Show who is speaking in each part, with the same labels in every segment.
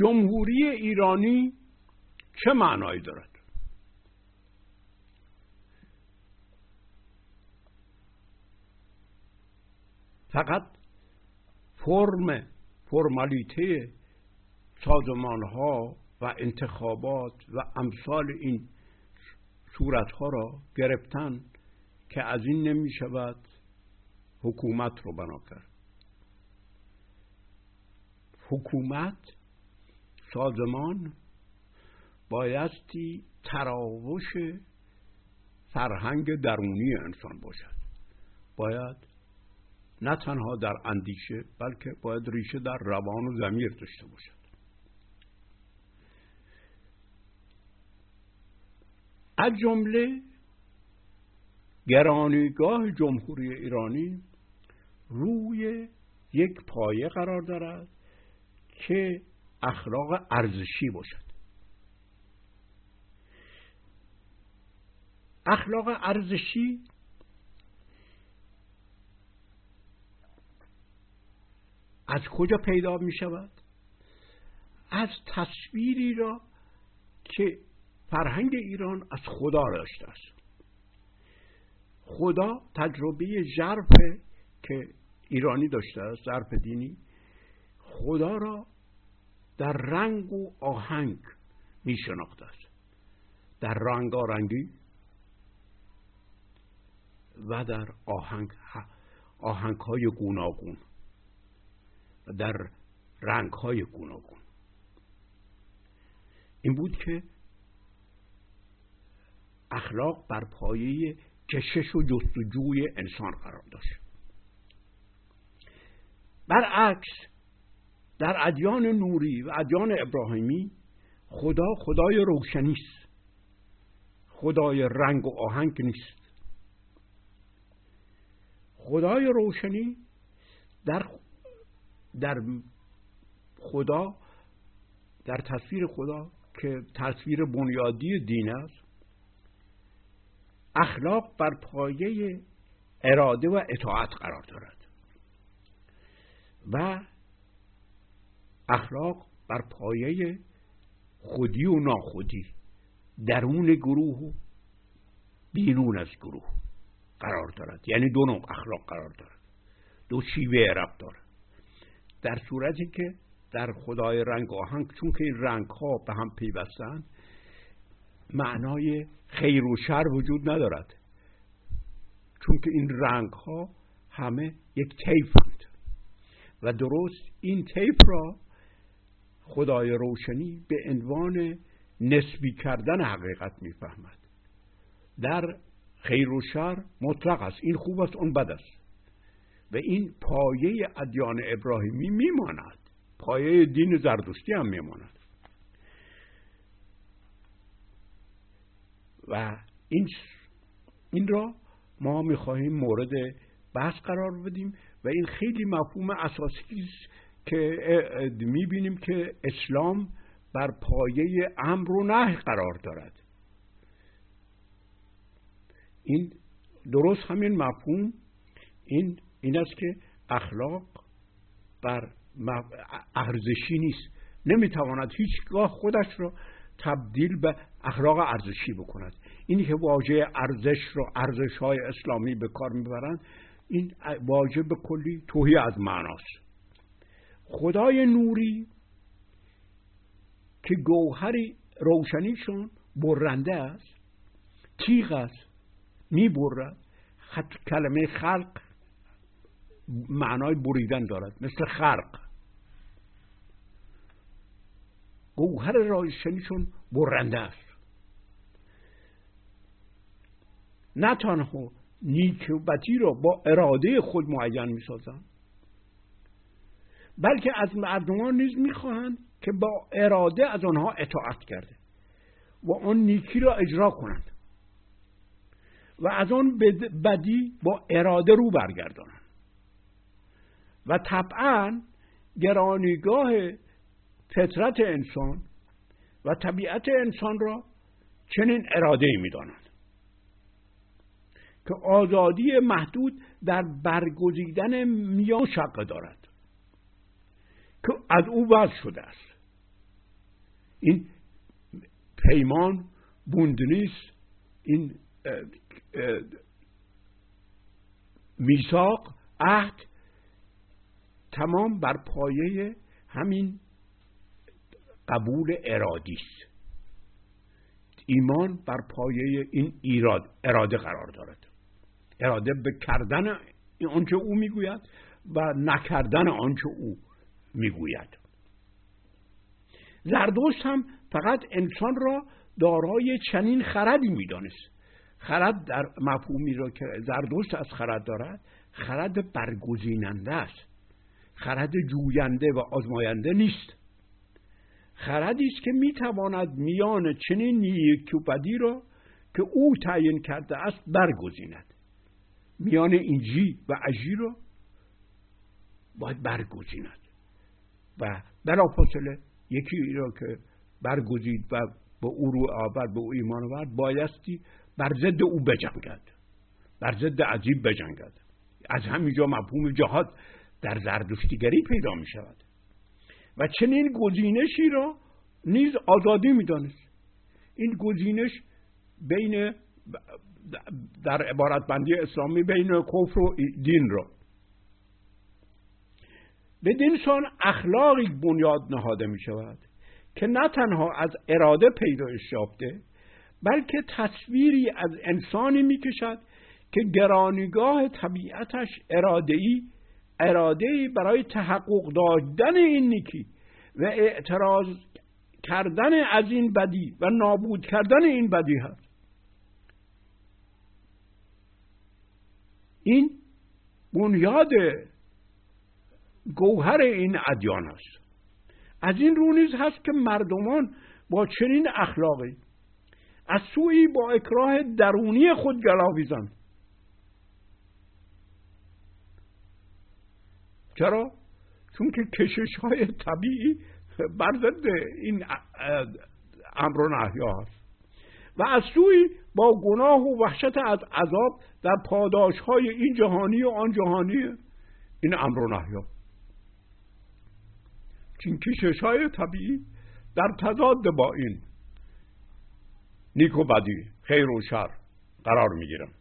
Speaker 1: جمهوری ایرانی چه معنایی دارد؟ فقط فرم فرمالیته سازمان ها و انتخابات و امثال این صورت ها را گرفتن که از این نمی شود حکومت رو بنا کرد. حکومت سازمان بایستی تراوش فرهنگ درونی انسان باشد. باید نه تنها در اندیشه بلکه باید ریشه در روان و زمیر داشته باشد. از جمله گرانیگاه جمهوری ایرانی روی یک پایه قرار دارد که اخلاق ارزشی باشد اخلاق ارزشی از کجا پیدا می شود؟ از تصویری را که فرهنگ ایران از خدا داشته است خدا تجربه ژرف که ایرانی داشته است ژرف دینی خدا را در رنگ و آهنگ می است در رنگارنگی و در آهنگ آهنگ های گوناگون و در رنگ های گوناگون. این بود که اخلاق بر پایه کشش و جستجوی انسان قرار داشت. برعکس در ادیان نوری و ادیان ابراهیمی خدا خدای روشنی است. خدای رنگ و آهنگ نیست. خدای روشنی در در خدا در تصویر خدا که تصویر بنیادی دین است اخلاق بر پایه اراده و اطاعت قرار دارد. و اخلاق بر پایه خودی و ناخودی. درون گروه و بیرون از گروه قرار دارد. یعنی دو نوع اخلاق قرار دارد. دو شیوه رب دارد در صورتی که در خدای رنگ آهنگ چون که این رنگ ها به هم پیوستند معنای خیر و شر وجود ندارد. چون که این رنگ ها همه یک طیفند و درست این طیف را خدای روشنی به عنوان نسبی کردن حقیقت می‌فهمد. در خیر و شر مطلق است. این خوب است اون بد است. و این پایه ادیان ابراهیمی میماند. پایه دین زردشتی هم میماند. و این این را ما می‌خواهیم مورد بحث قرار بدیم و این خیلی مفهوم اساسی که می‌بینیم که اسلام بر پایه امر و نه قرار دارد. این درست همین مفهوم. این این است که اخلاق بر ارزشی نیست. نمی‌تواند هیچگاه خودش را تبدیل به اخلاق ارزشی بکند. اینی که واژه ارزش رو ارزش های اسلامی به کار می‌برند این واژه به کلی توهی از معناست. خدای نوری که گوهری روشنیشون برنده است تیغ است می‌برد خط کلمه خلق معنای بریدن دارد مثل خرق. گوهر روشنیشون برنده است. نه تنها نیک و را با اراده خود معین می سازن بلکه از مردمان نیز می‌خواهند که با اراده از آنها اطاعت کرده و آن نیکی را اجرا کنند و از آن بدی با اراده رو برگردانند. و طبعا گرانیگاه فطرت انسان و طبیعت انسان را چنین اراده می دانند که آزادی محدود در برگزیدن میان شقه دارد. که از او وضع شده است. این پیمان بوندنیس این میثاق عهد تمام بر پایه همین قبول ارادی است. ایمان بر پایه این ایراد اراده قرار دارد. اراده به کردن آنچه او می‌گوید و نکردن آنچه او. می‌گوید. زردوشت هم فقط انسان را دارای چنین خردی می‌دانست. خرد در مفهومی را که زردوشت از خرد دارد خرد برگزیننده است. خرد جوینده و آزماینده نیست. خردی است که می‌تواند میان چنین نیکی و بدی را که او تعیین کرده است برگزیند. میان این جی و اجی را باید برگزیند. و بلافاصله یکی را که برگزید و به او رو آورد به او ایمان آورد بایستی بر ضد او بجنگد. بر ضد عجیب بجنگد. از همینجا مفهوم جهاد در زردشتیگری پیدا می شود. و چنین گزینشی را نیز آزادی می دانست. این گزینش بین در عبارت بندی اسلامی بین کفر و دین را به سان اخلاقی بنیاد نهاده می شود که نه تنها از اراده پیدایش یافته بلکه تصویری از انسانی می کشد که گرانیگاه طبیعتش ارادهی اراده برای تحقق دادن این نیکی و اعتراض کردن از این بدی و نابود کردن این بدی هست. این بنیاد گوهر این ادیان است. از این رو نیز هست که مردمان با چنین اخلاقی از سوی با اکراه درونی خود گلاویزند چرا؟ چون که کشش های طبیعی بر ضد این امر و نهی هست. و از سوی با گناه و وحشت از عذاب در پاداش های این جهانی و آن جهانی این امر و نهی چون کشش های طبیعی در تضاد با این نیک و بدی خیر و شر قرار می‌گیرم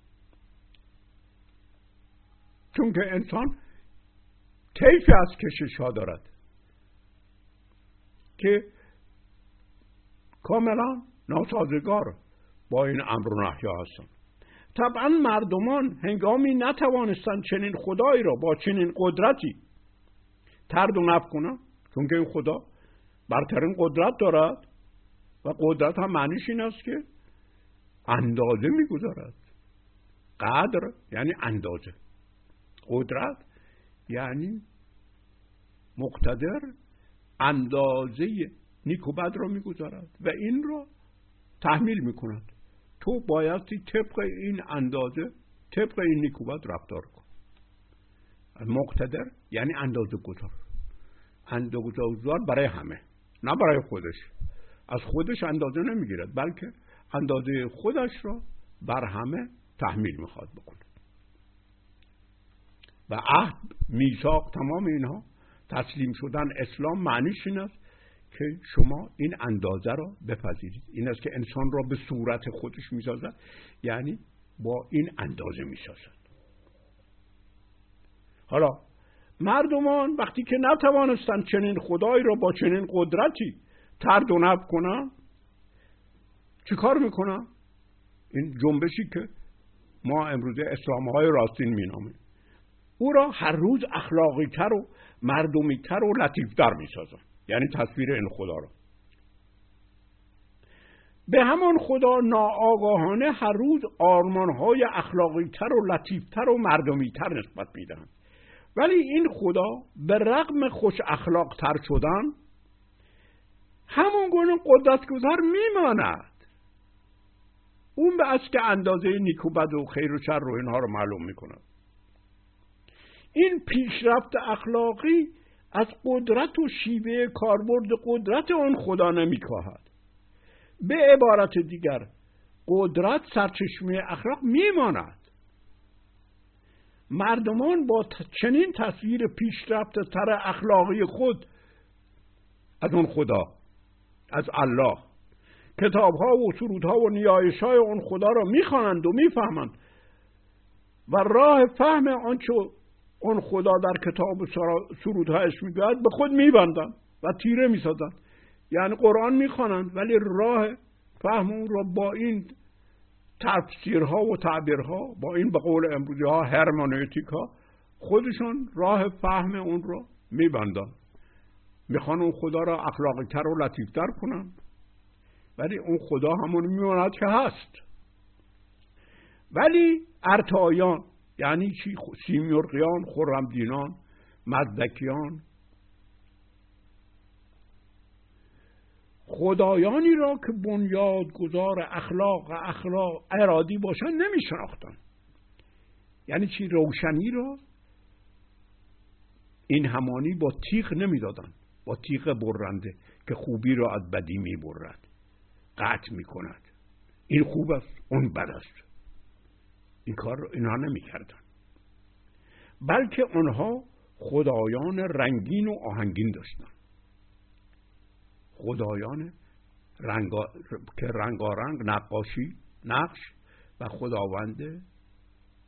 Speaker 1: چون که انسان کیفی از کشش ها دارد که کاملا ناسازگار با این امر و نحیا هستند. طبعا مردمان هنگامی نتوانستند چنین خدایی را با چنین قدرتی ترد و نف کنند. چون که خدا برترین قدرت دارد و قدرت هم معنیش این است که اندازه می‌گذارد. قدر یعنی اندازه. قدرت یعنی مقتدر اندازه نیک و بد را می‌گذارد و این را تحمیل می‌کند. تو بایستی طبق این اندازه طبق این نیک و بد رفتار کن. مقتدر یعنی اندازه گذار. اندازه گذار برای همه نه برای خودش. از خودش اندازه نمی‌گیرد بلکه اندازه خودش را بر همه تحمیل می‌خواد بکنه. و عهد میثاق تمام اینها تسلیم شدن اسلام معنیش این است که شما این اندازه را بپذیرید. این است که انسان را به صورت خودش می‌سازد یعنی با این اندازه می‌سازد. حالا مردمان وقتی که نتوانستند چنین خدایی را با چنین قدرتی ترد و نب کنن چیکار می‌کنن؟ این جنبشی که ما امروزه اسلام های راستین مینامیم. او را هر روز اخلاقی تر و مردمی تر و لطیفتر می‌سازن. یعنی تصویر این خدا را. به همان خدا ناآگاهانه هر روز آرمانهای اخلاقی تر و لطیفتر و مردمی تر نسبت می‌دهند. ولی این خدا به رغم خوش اخلاق تر شدن همون گونه قدرتگذار میماند. اون به از که اندازه نیکو بد و خیر و شر رو اینها رو معلوم می‌کند. این پیشرفت اخلاقی از قدرت و شیوه کاربرد قدرت آن خدا نمیکاهد. به عبارت دیگر قدرت سرچشمه اخلاق میماند. مردمان با چنین تصویر پیشرفت تر اخلاقی خود از اون خدا از الله. کتاب ها و سرود ها و نیایش های اون خدا را می‌خوانند و می‌فهمند. و راه فهم آنچه اون خدا در کتاب سرودهایش می‌گوید به خود میبندند و تیره می‌سازند. یعنی قرآن می‌خوانند ولی راه فهم اون را با این تفسیرها و تعبیرها با این به قول امروزی ها هرمانوتیک ها خودشون راه فهم اون را میبندن. می‌خوان اون خدا را اخلاقی تر و لطیفتر کنن. ولی اون خدا همون میماند که هست. ولی ارتایان یعنی چی؟ سیمیرقیان خرمدینان مزدکیان خدایانی را که بنیاد گذار اخلاق و اخلاق ارادی باشن نمی شناختن. یعنی چی روشنی را این همانی با تیغ نمی‌دادن با تیغ برنده که خوبی را از بدی می برد. قطع می کند. این خوب است اون بد است. این کار را اینها نمی. بلکه آنها خدایان رنگین و آهنگین داشتند خدایان رنگا... که رنگارنگ نقاشی نقش و خداوند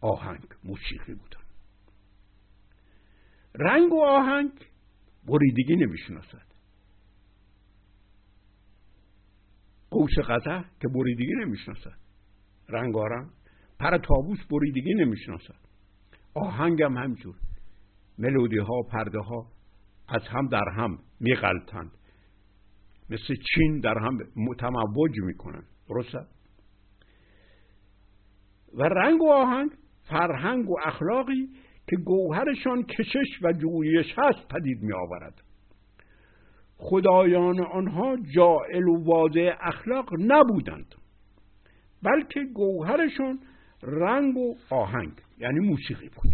Speaker 1: آهنگ موسیقی بودن. رنگ و آهنگ بریدگی نمی‌شناسد. قوس قطع که بریدگی نمی‌شناسد. رنگارنگ پر تابوس بریدگی نمی‌شناسد. آهنگ هم همجور ملودی ها پرده ها از هم در هم میغلطند. مثل چین در هم متموج می‌کنن. درسته؟ و رنگ و آهنگ فرهنگ و اخلاقی که گوهرشان کشش و جویش هست پدید می آورد خدایان آنها جائل و واضع اخلاق نبودند بلکه گوهرشان رنگ و آهنگ یعنی موسیقی بود.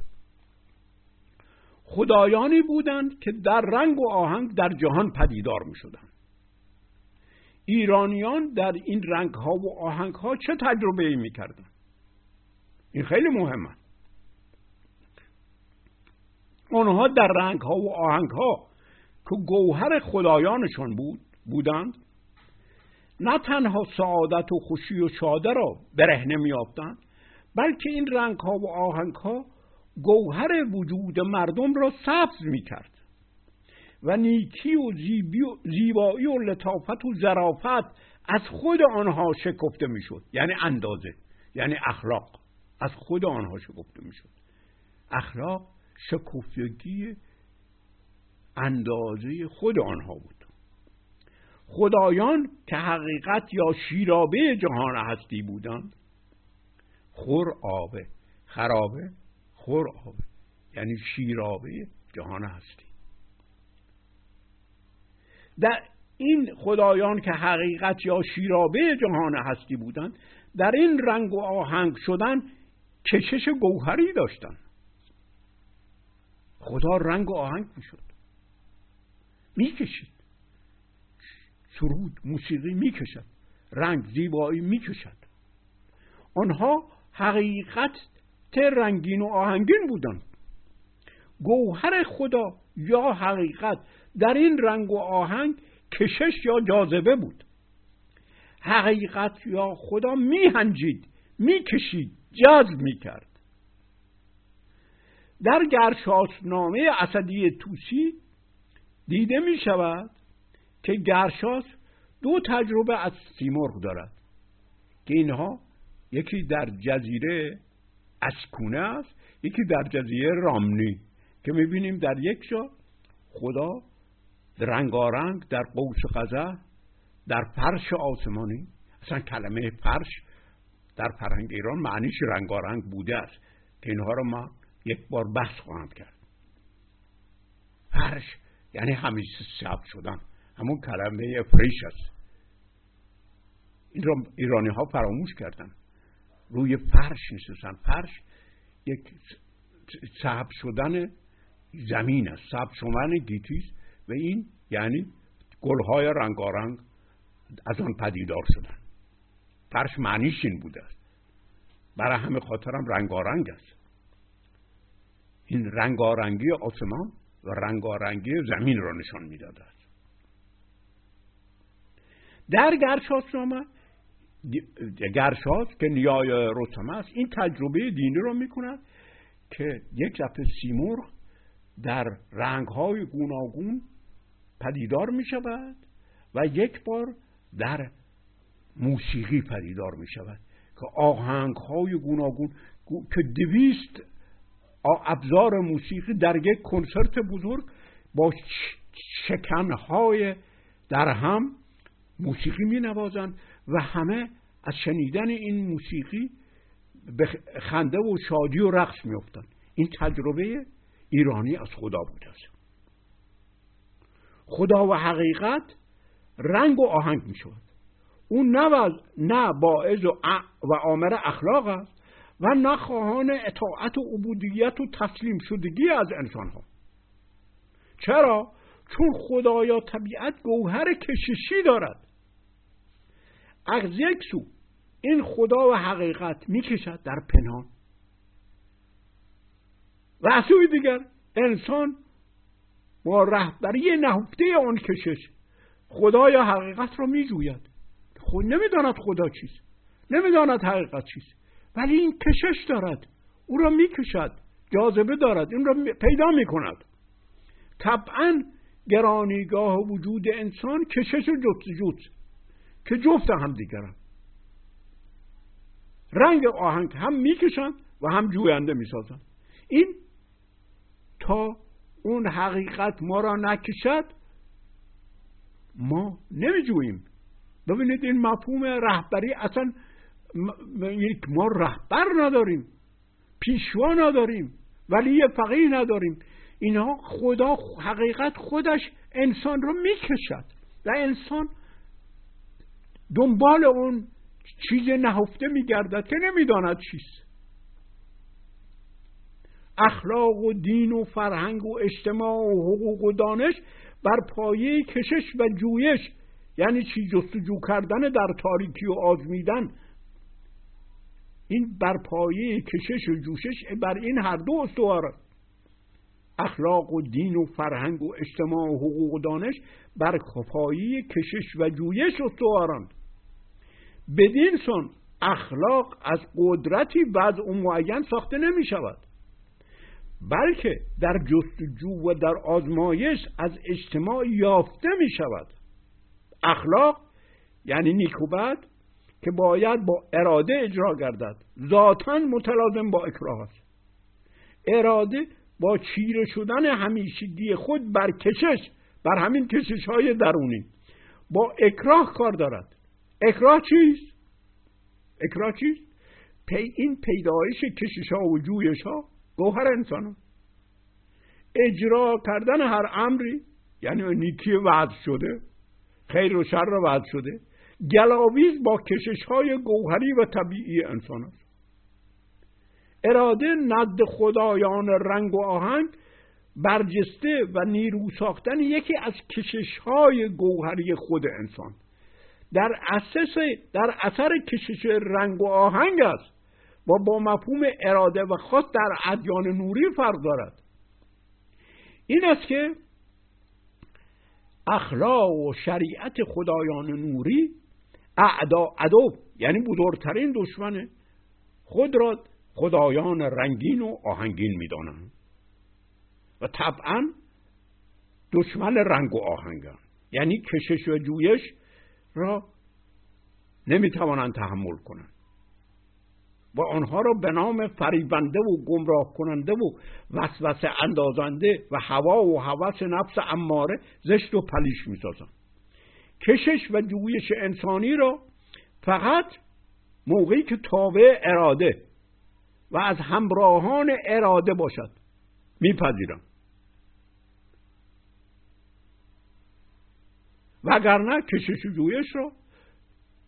Speaker 1: خدایانی بودند که در رنگ و آهنگ در جهان پدیدار می شدند ایرانیان در این رنگ ها و آهنگ ها چه تجربه ای کردن؟ این خیلی مهمه آنها در رنگ ها و آهنگ ها که گوهر خدایانشان بود بودند نه تنها سعادت و خوشی و شاده را برهنه بلکه این رنگ ها و آهنگ ها گوهر وجود مردم را سبز می کرد و نیکی و زیبایی و لطافت و ظرافت از خود آنها شکفته می‌شد. یعنی اندازه یعنی اخلاق. از خود آنها شکفته می‌شد. اخلاق شکفتگی اندازه خود آنها بود. خدایان که حقیقت یا شیرابه جهان هستی بودند خور آبه خرابه خور آبه یعنی شیرابه جهان هستی. در این خدایان که حقیقت یا شیرابه جهان هستی بودند در این رنگ و آهنگ شدن کشش گوهری داشتند. خدا رنگ و آهنگ می‌شد. می‌کشید. سرود موسیقی می‌کشد. رنگ زیبایی می‌کشد. آنها حقیقت رنگین و آهنگین بودند. گوهر خدا یا حقیقت در این رنگ و آهنگ کشش یا جاذبه بود. حقیقت یا خدا میهنجید می‌کشید جذب می‌کرد. در گرشاسنامه اسدی توسی دیده می شود که گرشاس دو تجربه از سیمرغ دارد که اینها یکی در جزیره اسکونه است یکی در جزیره رامنی که می‌بینیم در یک جا خدا رنگارنگ در قوس قزه در فرش آسمانی. اصلا کلمه فرش در فرهنگ ایران معنیش رنگارنگ بوده است؟ که اینها رو ما یک بار بحث خواهم کرد. فرش یعنی همیشه ثبت شدن. همون کلمه فریش است. این را ایرانی ها فراموش کردن. روی فرش نشستن. فرش یک ثبت شدن زمین است. ثبت شدن گیتیس و این یعنی گلهای رنگارنگ از آن پدیدار شدن. فرش معنیش این بوده است. برای همه خاطرم رنگارنگ است. این رنگارنگی آسمان و رنگارنگی زمین را نشان می‌داده است. در گرشاسنامه گرشاس که نیای رستم است این تجربه دینی رو می‌کند که یک دفعه سیمرغ در رنگهای گوناگون پدیدار می شود و یک بار در موسیقی پدیدار می شود که آهنگ های گوناگون که دویست ابزار موسیقی در یک کنسرت بزرگ با شکنهای در هم موسیقی می نوازند و همه از شنیدن این موسیقی به خنده و شادی و رقص میافتند. این تجربه ایرانی از خدا بوده است خدا و حقیقت رنگ و آهنگ می شود اون نه, نه باعث و, و آمر اخلاق است و نه خواهان اطاعت و عبودیت و تسلیم شدگی از انسان ها چرا؟ چون خدایا طبیعت گوهر کششی دارد. از یک سو این خدا و حقیقت می‌کشد در پنهان. و از سوی دیگر انسان با رهبری نهفته آن کشش خدا یا حقیقت را میجوید. خود نمی‌داند خدا چیست نمی‌داند حقیقت چیست ولی این کشش دارد. او را می‌کشد جاذبه دارد این را پیدا می‌کند. طبعا گرانیگاه وجود انسان کشش جست که جفت هم دیگرن رنگ آهنگ هم می‌کشند و هم جوینده می‌سازند. این تا اون حقیقت ما را نکشد ما نمیجوییم. ببینید این مفهوم رهبری اصلا ما رهبر نداریم پیشوا نداریم ولی فقیه نداریم. اینها خدا حقیقت خودش انسان رو می‌کشد و انسان دنبال اون چیز نهفته میگردد که نمی‌داند چیست. اخلاق و دین و فرهنگ و اجتماع و حقوق و دانش بر پایه کشش و جویش یعنی چی؟ جستجو کردن در تاریکی و آزمیدن. این بر پایه کشش و جوشش بر این هر دو استوار. اخلاق و دین و فرهنگ و اجتماع و حقوق و دانش بر پایه کشش و جویش استوارند بدین سن اخلاق از قدرتی وضع معین ساخته نمی شود بلکه در جستجو و در آزمایش از اجتماع یافته می شود. اخلاق یعنی نیکوبت که باید با اراده اجرا گردد. ذاتا متلازم با اکراه است. اراده با چیره شدن همیشگی خود بر کشش بر همین کشش های درونی. با اکراه کار دارد. اکراه چیست؟ اکراه چیست؟ پی این پیدایش کشش ها و جویش ها گوهر انسان اجرا کردن هر امری یعنی نیکی وعد شده خیر و شر وعد شده گلاویز با کشش های گوهری و طبیعی انسان است. اراده ند خدایان رنگ و آهنگ برجسته و نیرو ساختن یکی از کشش های گوهری خود انسان. در اساس در اثر کشش رنگ و آهنگ است. و با مفهوم اراده و خاص در ادیان نوری فرق دارد. این است که اخلاق و شریعت خدایان نوری اعدا ادب یعنی بزرگترین دشمن خود را خدایان رنگین و آهنگین می‌دانند. و طبعا دشمن رنگ و آهنگن یعنی کشش و جویش را نمی‌توانند تحمل کنند. و آنها را به نام فریبنده و گمراه کننده و وسوسه اندازنده و هوا و هوس نفس اماره زشت و پلیش می‌سازند. کشش و جویش انسانی را فقط موقعی که تابع اراده و از همراهان اراده باشد میپذیرم. وگرنه کشش و جویش را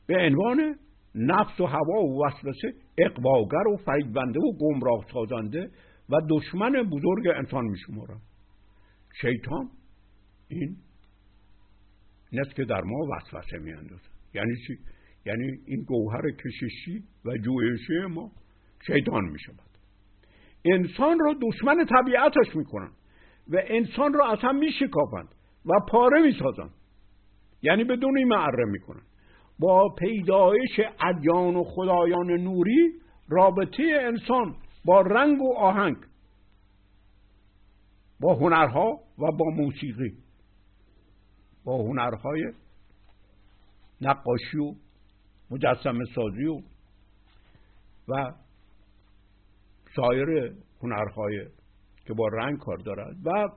Speaker 1: به عنوان نفس و هوا و وسوسه اقواگر و فریبنده و گمراه سازنده و دشمن بزرگ انسان میشمارم شیطان این نست که در ما وسوسه میاندازه. یعنی چی؟ یعنی این گوهر کششی و جویشی ما شیطان می‌شود. انسان را دشمن طبیعتش می‌کنن و انسان را هم میشکافند و پاره می‌سازند. یعنی بدون این معره می‌کنن. با پیدایش ادیان و خدایان نوری رابطه انسان با رنگ و آهنگ با هنرها و با موسیقی با هنرهای نقاشی و مجسم سازی و و سایر هنرهای که با رنگ کار دارد و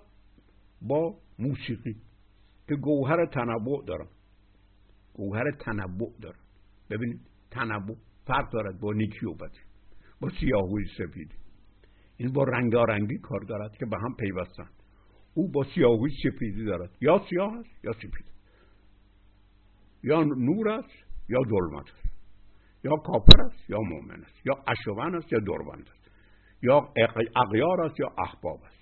Speaker 1: با موسیقی که گوهر تنوع دارن گوهر تنوع دارن ببینید تنوع فرق دارد با نیکی و بدی با سیاهوی سفیدی این با رنگارنگی کار دارد که به هم پیوستن او با سیاهوی سفیدی دارد. یا سیاه است یا سفید. یا نور است یا ظلمت است. یا کافر است یا مؤمن است. یا اشوان است یا دروند است. یا اغیار است یا احباب است.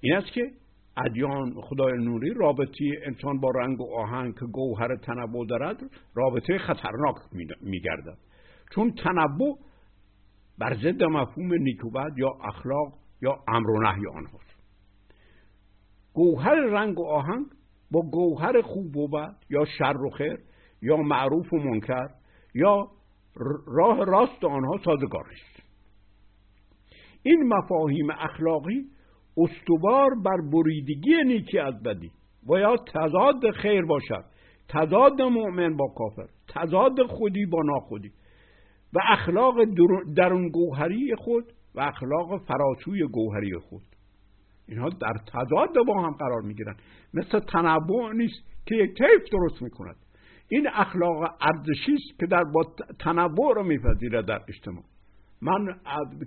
Speaker 1: این است که ادیان خدای نوری رابطه انسان با رنگ و آهنگ که گوهر تنوع دارد رابطه خطرناک میگردد. چون تنوع بر ضد مفهوم نیکوبت یا اخلاق یا امر و نهی آنهاست. گوهر رنگ و آهنگ با گوهر خوب و بد یا شر و خیر یا معروف و منکر یا راه راست آنها سازگار است این مفاهیم اخلاقی استوار بر بریدگی نیکی از بدی. باید تضاد خیر باشد. تضاد مؤمن با کافر. تضاد خودی با ناخودی. و اخلاق درون گوهری خود و اخلاق فراسوی گوهری خود. اینها در تضاد با هم قرار می‌گیرن مثل تنوع نیست که یک طیف درست می‌کند. این اخلاق ارزشی است که در با تنوع را میپذیره در اجتماع. من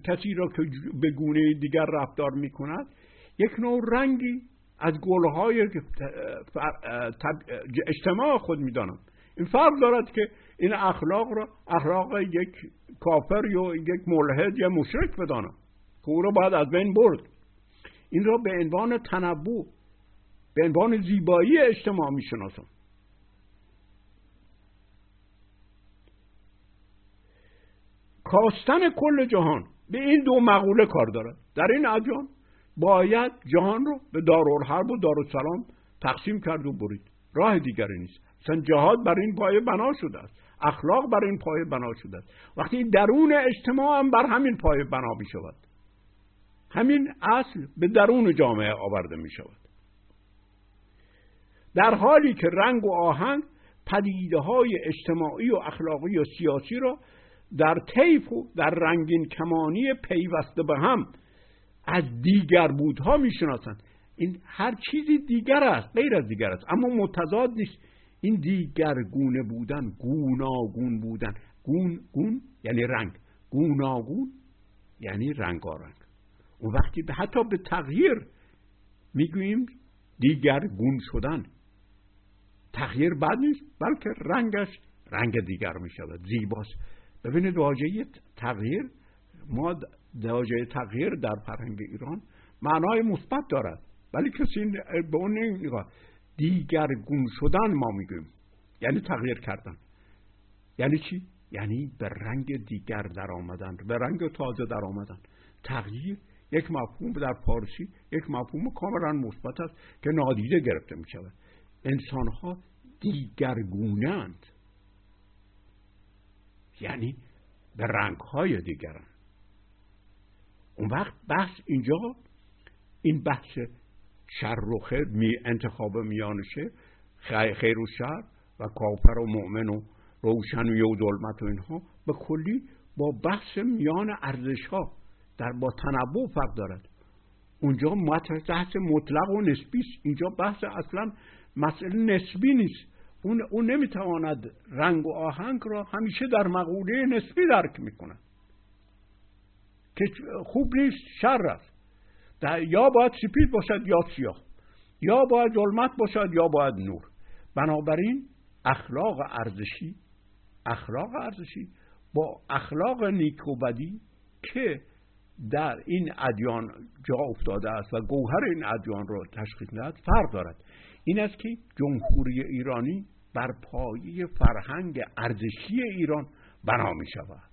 Speaker 1: کسی را که به گونه دیگر رفتار می‌کند یک نوع رنگی از گلهای اجتماع خود می‌دانم. این فرق دارد که این اخلاق را اخلاق یک کافر یا یک ملحد یا مشرک بدانم که او را باید از بین برد. این را به عنوان تنبو به عنوان زیبایی اجتماع می‌شناسم. کاستن کل جهان. به این دو مقوله کار دارد در این ادیان باید جهان رو به دارالحرب و دارالسلام تقسیم کرد و برید. راه دیگری نیست. مثلا جهاد بر این پایه بنا شده است. اخلاق بر این پایه بنا شده است. وقتی درون اجتماع هم بر همین پایه بنا می شود. همین اصل به درون جامعه آورده می شود. در حالی که رنگ و آهنگ پدیده های اجتماعی و اخلاقی و سیاسی را در طیف و در رنگین کمانی پیوسته به هم از دیگر بودها می‌شناسند. این هر چیزی دیگر است غیر از دیگر است. اما متضاد نیست. این دیگر گونه بودن گوناگون بودن. گون گون یعنی رنگ. گوناگون یعنی رنگارنگ. اون وقتی حتی به تغییر می‌گوییم دیگر گون شدن. تغییر بد نیست بلکه رنگش رنگ دیگر می شود زیباست. ببینید واژه تغییر ما واژه تغییر در فرهنگ ایران معنای مثبت دارد. ولی کسی به اون نمیگه دیگرگون شدن ما میگیم یعنی تغییر کردن. یعنی چی؟ یعنی به رنگ دیگر در آمدن به رنگ تازه در آمدن تغییر یک مفهوم در فارسی یک مفهوم کاملا مثبت است که نادیده گرفته می شود انسان ها دیگرگونند یعنی به رنگ های دیگرند اون وقت بحث اینجا این بحث شر و خیر می انتخاب میانشه خیر و شر و کافر و مؤمن و روشن و ظلمت و اینها به کلی با بحث میان ارزش ها در با تنوع فرق دارد. اونجا بحث مطلق و نسبی است. اینجا بحث اصلا مسئله نسبی نیست. اون, اون نمی‌تواند رنگ و آهنگ را همیشه در مقوله نسبی درک می‌کند. که خوب نیست شر است. یا باید سپید باشد یا سیاه. یا باید ظلمت باشد یا باید نور. بنابراین اخلاق ارزشی اخلاق ارزشی با اخلاق نیک و بدی که در این ادیان جا افتاده است و گوهر این ادیان را تشخیص می‌دهد فرق دارد. این است که جمهوری ایرانی بر پایه فرهنگ ارزشی ایران بنا می شود